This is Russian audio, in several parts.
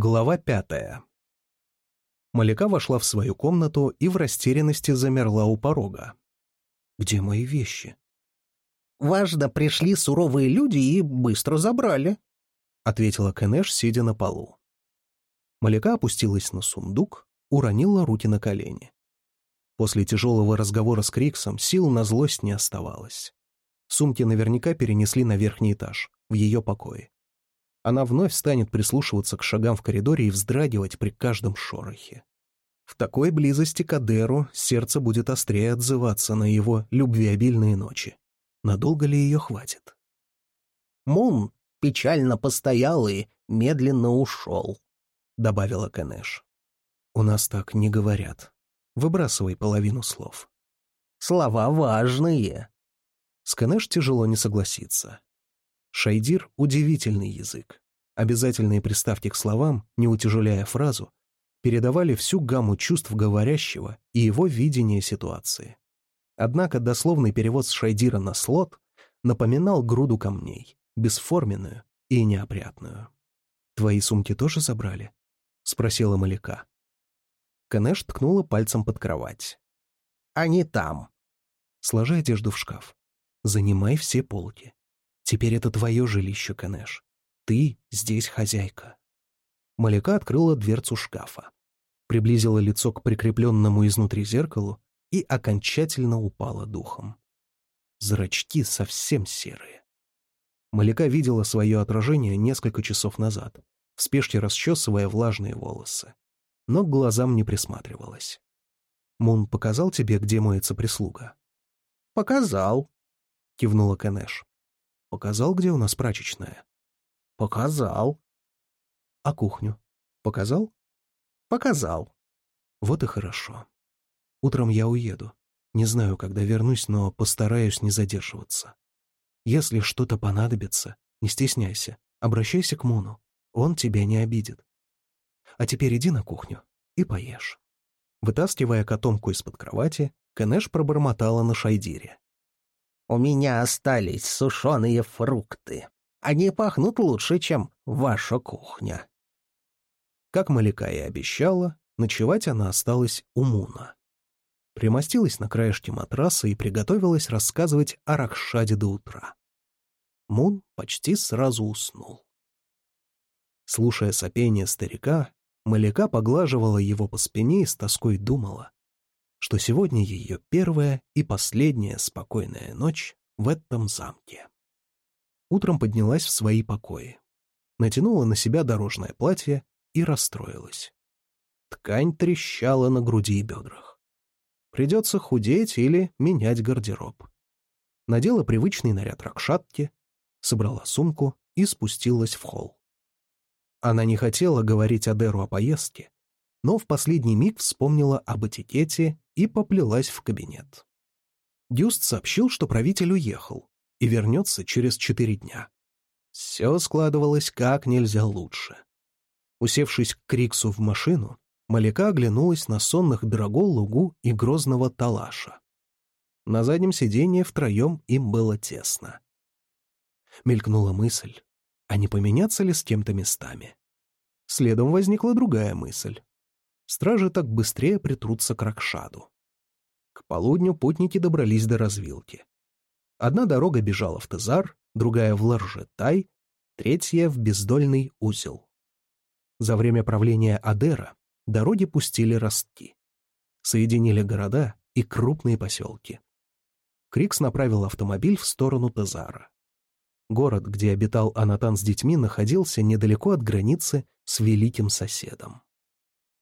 Глава пятая. Маляка вошла в свою комнату и в растерянности замерла у порога. «Где мои вещи?» «Важно, пришли суровые люди и быстро забрали», — ответила Кенеш, сидя на полу. Маляка опустилась на сундук, уронила руки на колени. После тяжелого разговора с Криксом сил на злость не оставалось. Сумки наверняка перенесли на верхний этаж, в ее покое она вновь станет прислушиваться к шагам в коридоре и вздрагивать при каждом шорохе. В такой близости к Адеру сердце будет острее отзываться на его любвеобильные ночи. Надолго ли ее хватит? Мун печально постоял и медленно ушел, — добавила Кенеш. «У нас так не говорят. Выбрасывай половину слов». «Слова важные». С Кенеш тяжело не согласиться. Шайдир — удивительный язык. Обязательные приставки к словам, не утяжеляя фразу, передавали всю гамму чувств говорящего и его видение ситуации. Однако дословный перевод с Шайдира на слот напоминал груду камней, бесформенную и неопрятную. «Твои сумки тоже забрали?» — спросила Маляка. Канеш ткнула пальцем под кровать. «Они там». «Сложи одежду в шкаф. Занимай все полки. Теперь это твое жилище, Канеш. Ты здесь хозяйка». Маляка открыла дверцу шкафа, приблизила лицо к прикрепленному изнутри зеркалу и окончательно упала духом. Зрачки совсем серые. Маляка видела свое отражение несколько часов назад, в спешке расчесывая влажные волосы, но к глазам не присматривалась. «Мун показал тебе, где моется прислуга?» «Показал», — кивнула Канеш. Показал, где у нас прачечная? Показал. А кухню? Показал? Показал. Вот и хорошо. Утром я уеду. Не знаю, когда вернусь, но постараюсь не задерживаться. Если что-то понадобится, не стесняйся, обращайся к Муну. Он тебя не обидит. А теперь иди на кухню и поешь. Вытаскивая котомку из-под кровати, Кенеш пробормотала на шайдире. У меня остались сушеные фрукты. Они пахнут лучше, чем ваша кухня». Как Малика и обещала, ночевать она осталась у Муна. Примостилась на краешке матраса и приготовилась рассказывать о Ракшаде до утра. Мун почти сразу уснул. Слушая сопение старика, Малика поглаживала его по спине и с тоской думала, что сегодня ее первая и последняя спокойная ночь в этом замке. Утром поднялась в свои покои, натянула на себя дорожное платье и расстроилась. Ткань трещала на груди и бедрах. Придется худеть или менять гардероб. Надела привычный наряд ракшатки, собрала сумку и спустилась в холл. Она не хотела говорить Адеру о поездке, но в последний миг вспомнила об этикете и поплелась в кабинет. Дюст сообщил, что правитель уехал и вернется через четыре дня. Все складывалось как нельзя лучше. Усевшись к Криксу в машину, Маляка оглянулась на сонных Драго, Лугу и грозного Талаша. На заднем сиденье втроем им было тесно. Мелькнула мысль, а не поменяться ли с кем-то местами? Следом возникла другая мысль стражи так быстрее притрутся к Ракшаду. К полудню путники добрались до развилки. Одна дорога бежала в Тезар, другая в Ларжетай, третья в Бездольный узел. За время правления Адера дороги пустили ростки. Соединили города и крупные поселки. Крикс направил автомобиль в сторону Тезара. Город, где обитал Анатан с детьми, находился недалеко от границы с великим соседом.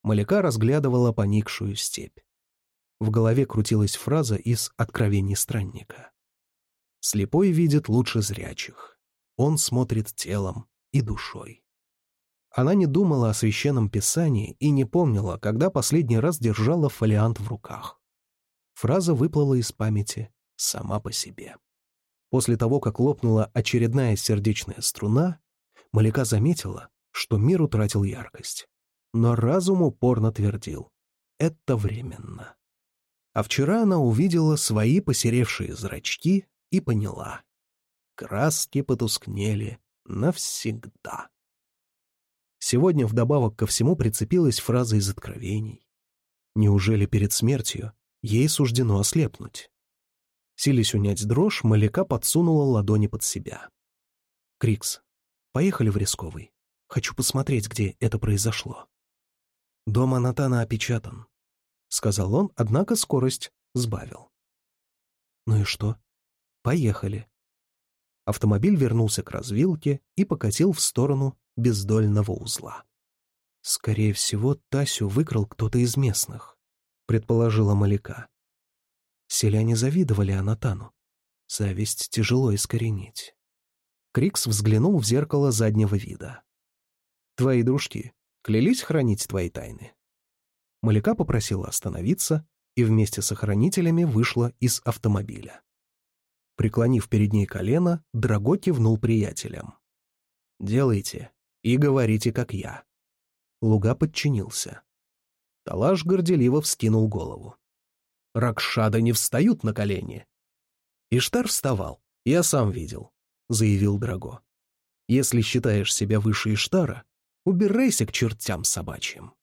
Маляка разглядывала поникшую степь. В голове крутилась фраза из «Откровений странника». «Слепой видит лучше зрячих. Он смотрит телом и душой». Она не думала о священном писании и не помнила, когда последний раз держала фолиант в руках. Фраза выплыла из памяти сама по себе. После того, как лопнула очередная сердечная струна, Маляка заметила, что мир утратил яркость но разум упорно твердил — это временно. А вчера она увидела свои посеревшие зрачки и поняла — краски потускнели навсегда. Сегодня вдобавок ко всему прицепилась фраза из откровений. Неужели перед смертью ей суждено ослепнуть? Силясь унять дрожь, Маляка подсунула ладони под себя. «Крикс, поехали в Рисковый. Хочу посмотреть, где это произошло». «Дом Анатана опечатан», — сказал он, однако скорость сбавил. «Ну и что? Поехали». Автомобиль вернулся к развилке и покатил в сторону бездольного узла. «Скорее всего, Тасю выкрал кто-то из местных», — предположила Маляка. Селяне завидовали Анатану. Зависть тяжело искоренить. Крикс взглянул в зеркало заднего вида. «Твои дружки клялись хранить твои тайны?» Маляка попросила остановиться и вместе с охранителями вышла из автомобиля. Преклонив перед ней колено, Драго кивнул приятелям. «Делайте и говорите, как я». Луга подчинился. Талаш горделиво вскинул голову. Ракшада не встают на колени. Иштар вставал, я сам видел, — заявил Драго. Если считаешь себя выше Иштара, убирайся к чертям собачьим.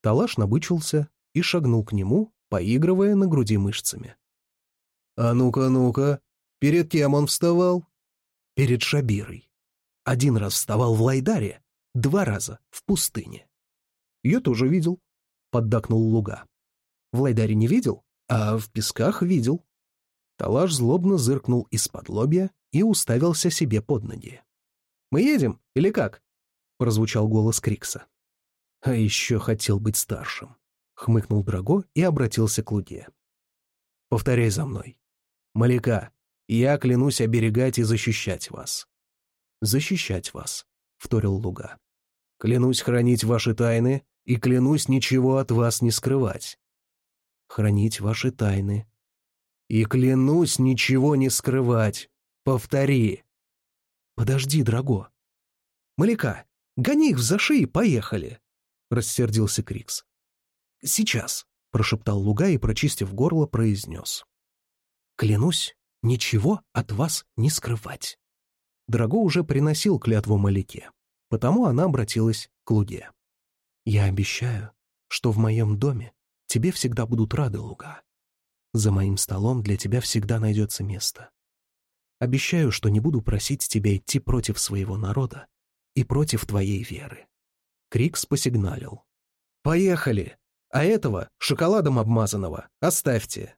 Талаш набычился и шагнул к нему, поигрывая на груди мышцами. «А ну-ка, ну-ка, перед кем он вставал?» «Перед Шабирой. Один раз вставал в Лайдаре, два раза в пустыне». «Я тоже видел», — поддакнул Луга. «В Лайдаре не видел? А в песках видел. Талаш злобно зыркнул из-под лобья и уставился себе под ноги. «Мы едем, или как?» — прозвучал голос Крикса. «А еще хотел быть старшим», — хмыкнул Драго и обратился к Луге. «Повторяй за мной. Маляка, я клянусь оберегать и защищать вас». «Защищать вас», — вторил Луга. «Клянусь хранить ваши тайны и клянусь ничего от вас не скрывать хранить ваши тайны. И клянусь ничего не скрывать. Повтори. Подожди, Драго. Маляка, гони их за шеи, поехали. Рассердился Крикс. Сейчас, прошептал Луга и, прочистив горло, произнес. Клянусь, ничего от вас не скрывать. Драго уже приносил клятву Маляке, потому она обратилась к Луге. «Я обещаю, что в моем доме Тебе всегда будут рады, Луга. За моим столом для тебя всегда найдется место. Обещаю, что не буду просить тебя идти против своего народа и против твоей веры. Крикс посигналил. «Поехали! А этого, шоколадом обмазанного, оставьте!»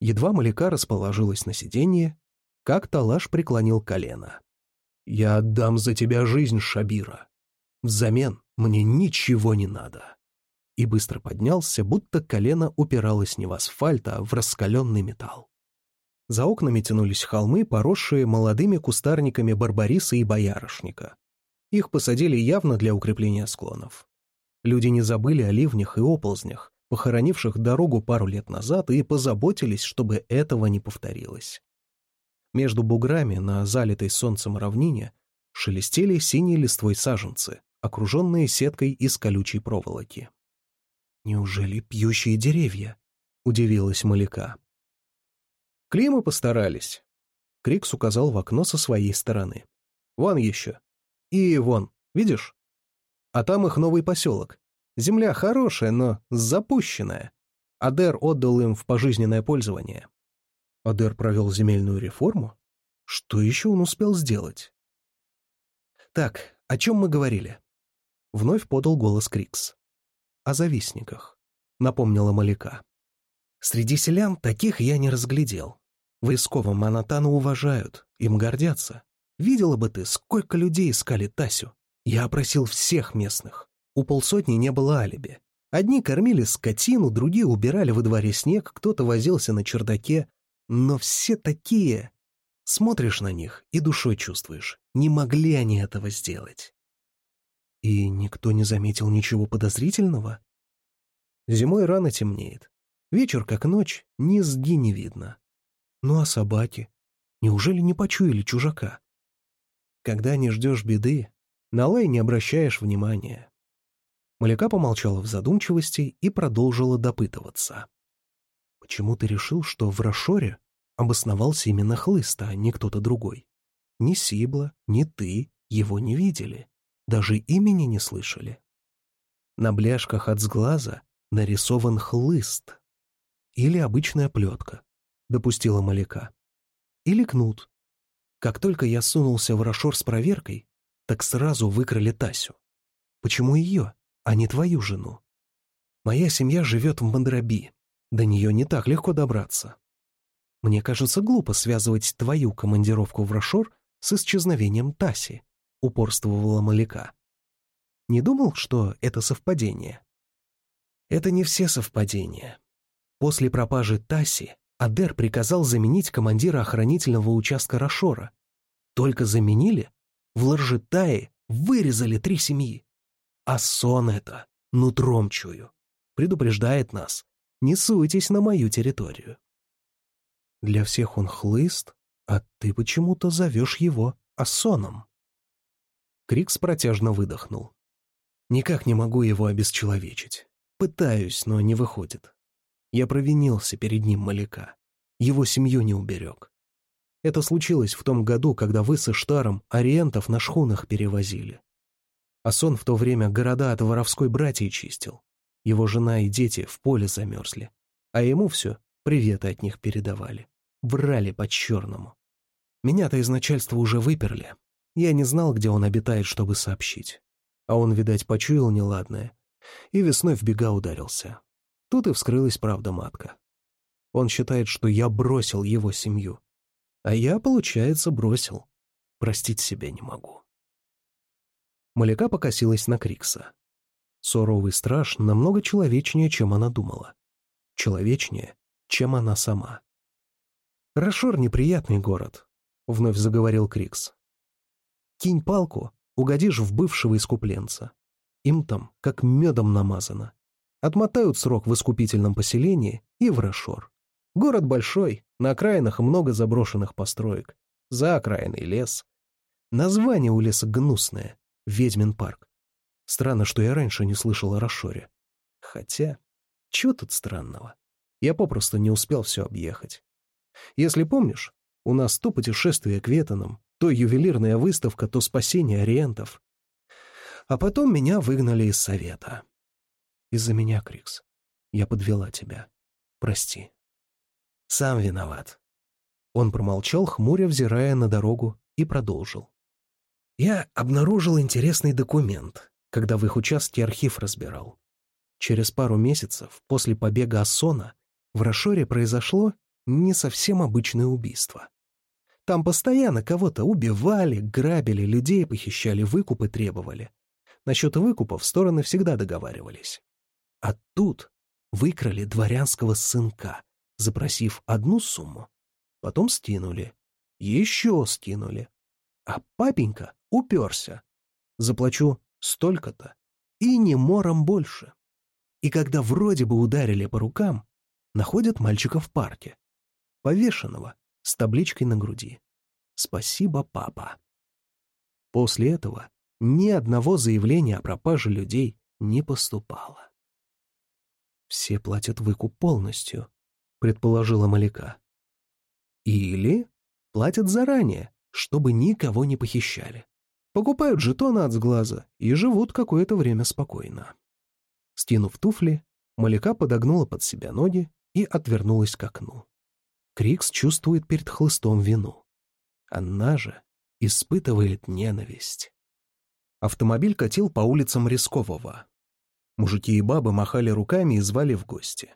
Едва Маляка расположилась на сиденье, как Талаш преклонил колено. «Я отдам за тебя жизнь, Шабира. Взамен мне ничего не надо» и быстро поднялся, будто колено упиралось не в асфальт, а в раскаленный металл. За окнами тянулись холмы, поросшие молодыми кустарниками барбариса и боярышника. Их посадили явно для укрепления склонов. Люди не забыли о ливнях и оползнях, похоронивших дорогу пару лет назад, и позаботились, чтобы этого не повторилось. Между буграми на залитой солнцем равнине шелестели синие листвой саженцы, окруженные сеткой из колючей проволоки. «Неужели пьющие деревья?» — удивилась Маляка. Климы постарались. Крикс указал в окно со своей стороны. «Вон еще. И вон, видишь? А там их новый поселок. Земля хорошая, но запущенная. Адер отдал им в пожизненное пользование». Адер провел земельную реформу? Что еще он успел сделать? «Так, о чем мы говорили?» Вновь подал голос Крикс о завистниках», — напомнила Маляка. «Среди селян таких я не разглядел. В Исковом Манатану уважают, им гордятся. Видела бы ты, сколько людей искали Тасю. Я опросил всех местных. У полсотни не было алиби. Одни кормили скотину, другие убирали во дворе снег, кто-то возился на чердаке. Но все такие... Смотришь на них и душой чувствуешь, не могли они этого сделать. И никто не заметил ничего подозрительного? Зимой рано темнеет. Вечер, как ночь, низги не видно. Ну а собаки? Неужели не почуяли чужака? Когда не ждешь беды, на лай не обращаешь внимания. Маляка помолчала в задумчивости и продолжила допытываться. «Почему ты решил, что в Рашоре обосновался именно Хлыста, а не кто-то другой? Ни Сибла, ни ты его не видели. Даже имени не слышали. На бляшках от сглаза нарисован хлыст. Или обычная плетка, допустила Маляка. Или кнут. Как только я сунулся в Рошор с проверкой, так сразу выкрали Тасю. Почему ее, а не твою жену? Моя семья живет в Мандраби. До нее не так легко добраться. Мне кажется глупо связывать твою командировку в Рошор с исчезновением Таси, упорствовала Маляка. Не думал, что это совпадение? Это не все совпадения. После пропажи Таси Адер приказал заменить командира охранительного участка Рошора. Только заменили, в Ларжетае вырезали три семьи. А сон это, нутром чую, предупреждает нас. Не суйтесь на мою территорию. Для всех он хлыст, а ты почему-то зовешь его Ассоном. Крикс протяжно выдохнул. Никак не могу его обесчеловечить. Пытаюсь, но не выходит. Я провинился перед ним маляка. Его семью не уберег. Это случилось в том году, когда вы со Штаром ориентов на шхунах перевозили. А сон в то время города от воровской братьей чистил. Его жена и дети в поле замерзли. А ему все приветы от них передавали. Врали по-черному. Меня-то из начальства уже выперли. Я не знал, где он обитает, чтобы сообщить. А он, видать, почуял неладное. И весной в бега ударился. Тут и вскрылась правда матка. Он считает, что я бросил его семью. А я, получается, бросил. Простить себя не могу. Маляка покосилась на Крикса. Суровый страж намного человечнее, чем она думала. Человечнее, чем она сама. «Рашор — неприятный город», — вновь заговорил Крикс. «Кинь палку, угодишь в бывшего искупленца. Им там как медом намазано. Отмотают срок в искупительном поселении и в Рашор. Город большой, на окраинах много заброшенных построек. За окраиной лес. Название у леса гнусное — Ведьмин парк. Странно, что я раньше не слышал о Рашоре. Хотя, чего тут странного? Я попросту не успел все объехать. Если помнишь, у нас то путешествие к Ветанам, то ювелирная выставка, то спасение ориентов. А потом меня выгнали из совета. Из-за меня, Крикс. Я подвела тебя. Прости. Сам виноват. Он промолчал, хмуря, взирая на дорогу, и продолжил. Я обнаружил интересный документ, когда в их участке архив разбирал. Через пару месяцев после побега Ассона в Рашоре произошло не совсем обычное убийство. Там постоянно кого-то убивали, грабили, людей похищали, выкупы требовали. Насчет выкупов стороны всегда договаривались. А тут выкрали дворянского сынка, запросив одну сумму, потом стянули, еще стянули, а папенька уперся. Заплачу столько-то и не мором больше. И когда вроде бы ударили по рукам, находят мальчика в парке, повешенного, с табличкой на груди. «Спасибо, папа». После этого ни одного заявления о пропаже людей не поступало. «Все платят выкуп полностью», предположила Маляка. Или платят заранее, чтобы никого не похищали. Покупают жетоны от сглаза и живут какое-то время спокойно. Стянув туфли, Маляка подогнула под себя ноги и отвернулась к окну. Крикс чувствует перед хлыстом вину. Она же испытывает ненависть. Автомобиль катил по улицам Рискового. Мужики и бабы махали руками и звали в гости.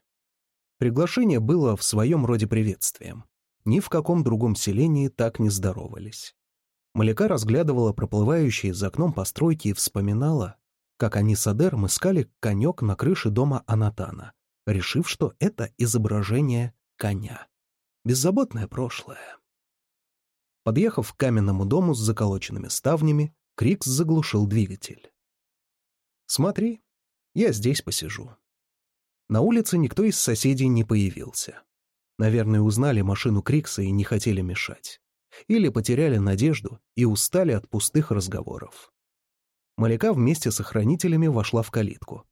Приглашение было в своем роде приветствием. Ни в каком другом селении так не здоровались. Маляка разглядывала проплывающие за окном постройки и вспоминала, как они с Адером искали конек на крыше дома Анатана, решив, что это изображение коня. Беззаботное прошлое. Подъехав к каменному дому с заколоченными ставнями, Крикс заглушил двигатель. «Смотри, я здесь посижу», на улице никто из соседей не появился. Наверное, узнали машину Крикса и не хотели мешать. Или потеряли надежду и устали от пустых разговоров. Маляка вместе с охранителями вошла в калитку.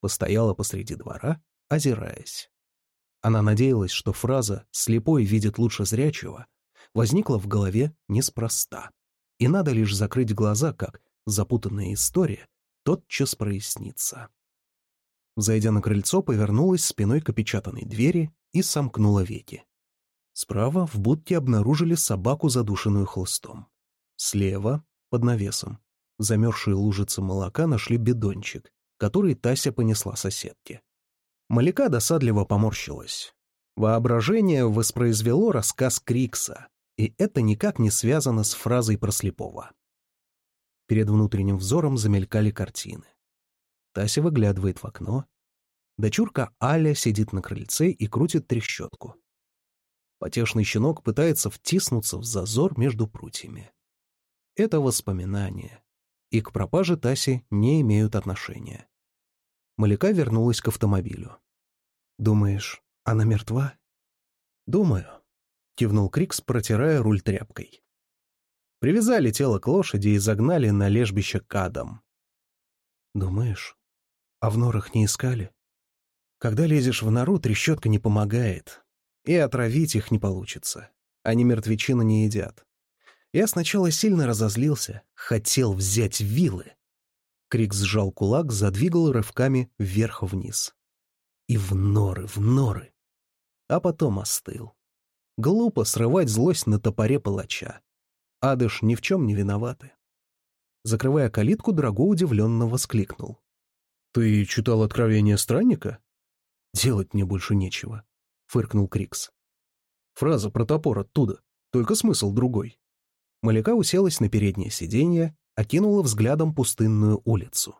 Постояла посреди двора, озираясь. Она надеялась, что фраза «слепой видит лучше зрячего» возникла в голове неспроста. И надо лишь закрыть глаза, как запутанная история тотчас прояснится. Зайдя на крыльцо, повернулась спиной к опечатанной двери и сомкнула веки. Справа в будке обнаружили собаку, задушенную хлыстом. Слева, под навесом, замерзшие лужицы молока нашли бидончик, который Тася понесла соседке. Маляка досадливо поморщилась. Воображение воспроизвело рассказ Крикса, и это никак не связано с фразой про слепого. Перед внутренним взором замелькали картины. Тася выглядывает в окно. Дочурка Аля сидит на крыльце и крутит трещотку. Потешный щенок пытается втиснуться в зазор между прутьями. Это воспоминания, и к пропаже Таси не имеют отношения. Маляка вернулась к автомобилю. «Думаешь, она мертва?» «Думаю», — кивнул Крикс, протирая руль тряпкой. Привязали тело к лошади и загнали на лежбище кадом. «Думаешь, а в норах не искали?» «Когда лезешь в нору, трещотка не помогает, и отравить их не получится. Они мертвечину не едят. Я сначала сильно разозлился, хотел взять вилы. Крик сжал кулак, задвигал рывками вверх-вниз. И в норы, в норы. А потом остыл. Глупо срывать злость на топоре палача. Адыш ни в чем не виноваты. Закрывая калитку, Драго удивленно воскликнул. «Ты читал «Откровение странника»?» «Делать мне больше нечего», — фыркнул Крикс. Фраза про топор оттуда, только смысл другой. Маляка уселась на переднее сиденье, окинула взглядом пустынную улицу.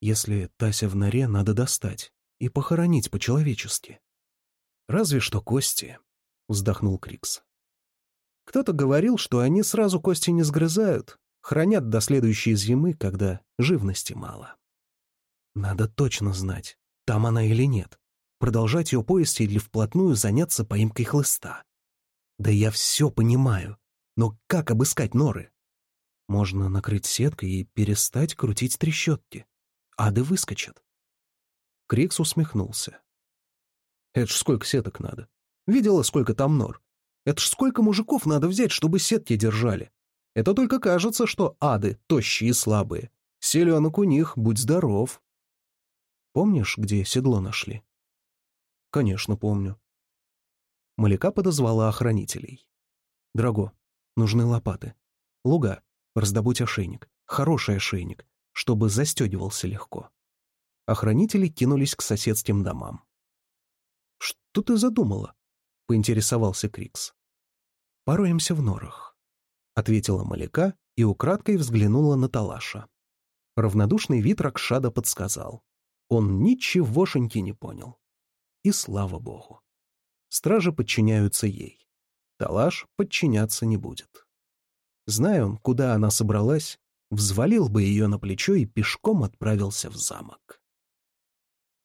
Если Тася в норе, надо достать и похоронить по-человечески. Разве что кости, — вздохнул Крикс. Кто-то говорил, что они сразу кости не сгрызают, хранят до следующей зимы, когда живности мало. Надо точно знать, там она или нет, продолжать ее поиски или вплотную заняться поимкой хлыста. Да я все понимаю, но как обыскать норы? Можно накрыть сеткой и перестать крутить трещотки. Ады выскочат. Крикс усмехнулся. Это ж сколько сеток надо. Видела, сколько там нор? Это ж сколько мужиков надо взять, чтобы сетки держали? Это только кажется, что ады тощие и слабые. Селенок у них, будь здоров. Помнишь, где седло нашли? Конечно, помню. Маляка подозвала охранителей. Драго, Нужны лопаты. Луга. Раздобудь ошейник. Хороший ошейник, чтобы застегивался легко. Охранители кинулись к соседским домам. «Что ты задумала?» — поинтересовался Крикс. «Пороемся в норах», — ответила Маляка и украдкой взглянула на Талаша. Равнодушный вид Ракшада подсказал. Он ничегошеньки не понял. И слава богу. Стражи подчиняются ей. Талаш подчиняться не будет. Зная он, куда она собралась, взвалил бы ее на плечо и пешком отправился в замок.